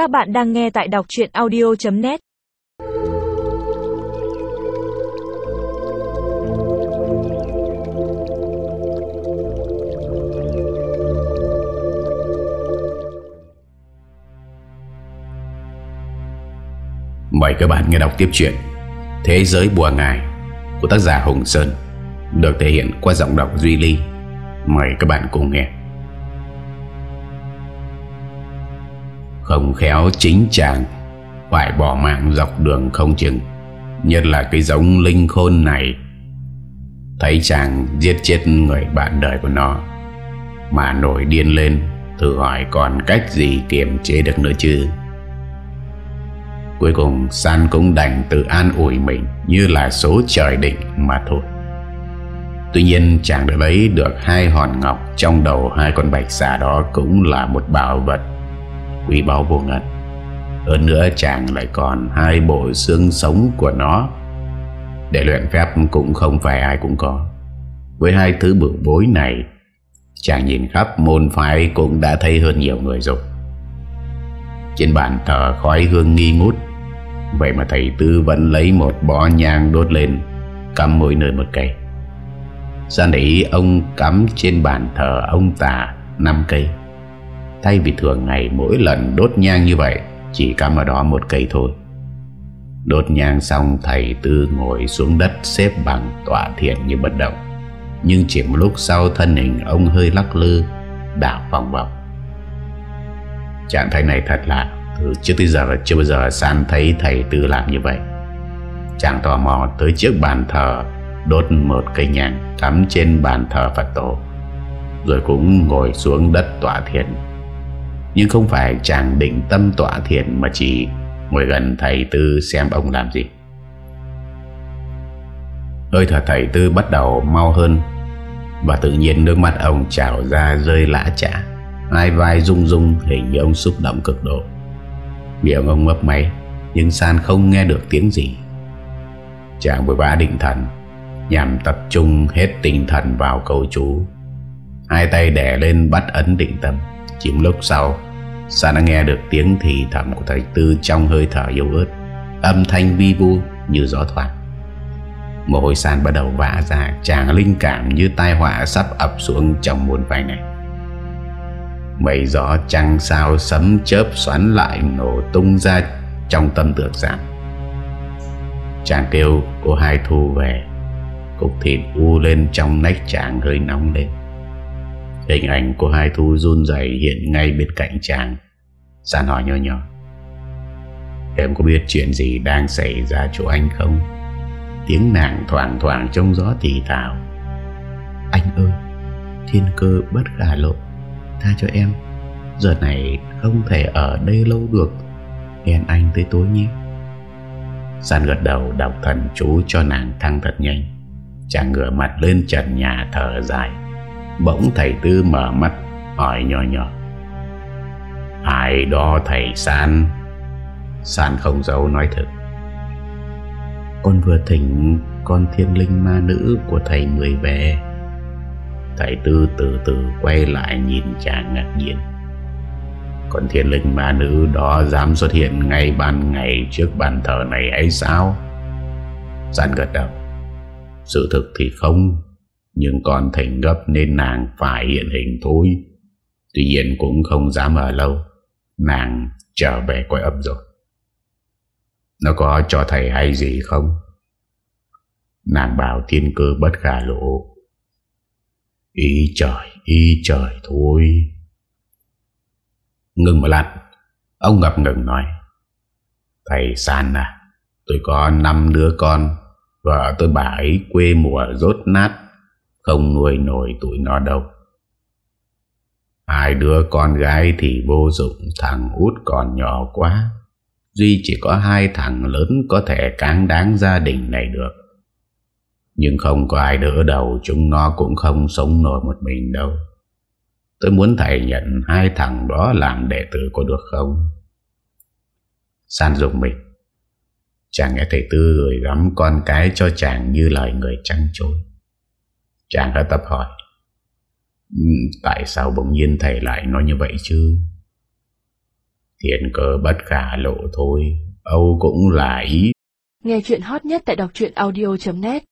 Các bạn đang nghe tại đọc chuyện audio.net Mời các bạn nghe đọc tiếp chuyện Thế giới bùa ngài của tác giả Hùng Sơn, được thể hiện qua giọng đọc Duy Ly. Mời các bạn cùng nghe. Không khéo chính chàng phải bỏ mạng dọc đường không chừng, nhất là cái giống linh khôn này. Thấy chàng giết chết người bạn đời của nó mà nổi điên lên, thử hỏi còn cách gì kiềm chế được nữa chứ. Cuối cùng San cũng đành tự an ủi mình Như là số trời định mà thôi Tuy nhiên chàng đã lấy được hai hòn ngọc Trong đầu hai con bạch xà đó Cũng là một bảo vật Quý báu vô ngân Hơn nữa chàng lại còn hai bộ xương sống của nó. Để luyện phép cũng không phải ai cũng có. Với hai thứ bự bối này, Chàng nhìn khắp môn phái cũng đã thấy hơn nhiều người rồi. Trên bàn thờ khói hương nghi ngút, Vậy mà thầy Tư vẫn lấy một bó nhang đốt lên, Cắm mỗi nơi một cây. Gian ý ông cắm trên bàn thờ ông tà 5 cây. Thay vì thường ngày mỗi lần đốt nhang như vậy, Chỉ cắm ở đó một cây thôi. Đốt nhang xong, thầy Tư ngồi xuống đất xếp bằng tọa thiện như bất động. Nhưng chỉ một lúc sau, thân hình ông hơi lắc lư, Đảo vòng vòng. Trạng thái này thật lạ từ trước tới giờ chưa bao giờ San thấy thầy Tư làm như vậy. Chàng tò mò tới trước bàn thờ, Đốt một cây nhang Cắm trên bàn thờ Phật tổ. Rồi cũng ngồi xuống đất tọa thiện. Nhưng không phải chàng định tâm tọa thiền Mà chỉ ngồi gần thầy Tư xem ông làm gì. Hơi thở thầy Tư bắt đầu mau hơn Và tự nhiên nước mắt ông trào ra rơi lã chả. Hai vai rung rung, hình như ông xúc động cực độ. Miệng ông mấp máy, Nhưng San không nghe được tiếng gì. Chàng vội vã định thần, Nhằm tập trung hết tinh thần vào cầu chú. Hai tay đẻ lên bắt ấn định tâm. Chỉ một lúc sau. San đã nghe được tiếng thì thầm của thầy Tư Trong hơi thở yếu ớt, Âm thanh vi vu như gió thoảng. Mồ hôi San bắt đầu vã ra, Chàng linh cảm như tai họa sắp ập xuống trong muôn vai này. Mây gió trăng sao sấm chớp xoắn lại nổ tung ra trong tâm tưởng giảm Chàng kêu, cô hai thu về. Cục thịt u lên trong nách chàng hơi nóng lên. Hình ảnh của hai thu run dày hiện ngay bên cạnh chàng. Sàn hỏi nhỏ nhỏ. Em có biết chuyện gì đang xảy ra chỗ anh không? Tiếng nàng thoảng thoảng trong gió thì thảo Anh ơi, Thiên cơ bất khả lộ, Tha cho em. Giờ này không thể ở đây lâu được. Hẹn anh tới tối nhé. San gật đầu đọc thần chú cho nàng thăng thật nhanh. Chàng ngửa mặt lên trần nhà thở dài. Bỗng thầy Tư mở mắt, Hỏi nhỏ nhỏ. Ai đó thầy San? San không giấu nói thật Con vừa thỉnh Con thiên linh ma nữ Của thầy Mười về. Thầy Tư từ từ quay lại nhìn chàng ngạc nhiên. Còn thiên linh ma nữ đó dám xuất hiện ngay ban ngày trước bàn thờ này ấy sao? San gật đầu. Sự thực thì không nhưng còn thành gấp nên nàng phải hiện hình thôi Tuy nhiên cũng không dám ở lâu Nàng trở về quay âm rồi Nó có cho thầy hay gì không? Nàng bảo thiên cơ bất khả lộ Ý trời, ý trời thôi. Ngừng một lát, ông ngập ngừng nói. Thầy San à, tôi có năm đứa con, vợ tôi bà ấy quê mùa rốt nát, không nuôi nổi tụi nó đâu. Hai đứa con gái thì vô dụng, thằng út còn nhỏ quá. Duy chỉ có hai thằng lớn có thể cáng đáng gia đình này được. Nhưng không có ai đỡ đầu Chúng nó cũng không sống nổi một mình đâu Tôi muốn thầy nhận Hai thằng đó làm đệ tử có được không San dùng mình Chàng nghe thầy Tư gửi gắm con cái cho chàng như lời người trăng trối. Chàng đã tập hỏi. Ừ, tại sao bỗng nhiên thầy lại nói như vậy chứ? Thiện cơ bất khả lộ thôi, Âu cũng là ý. Nghe chuyện hot nhất tại đọc audio.net